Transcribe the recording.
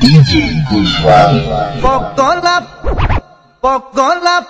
DJ có lắp pokólap, có lắp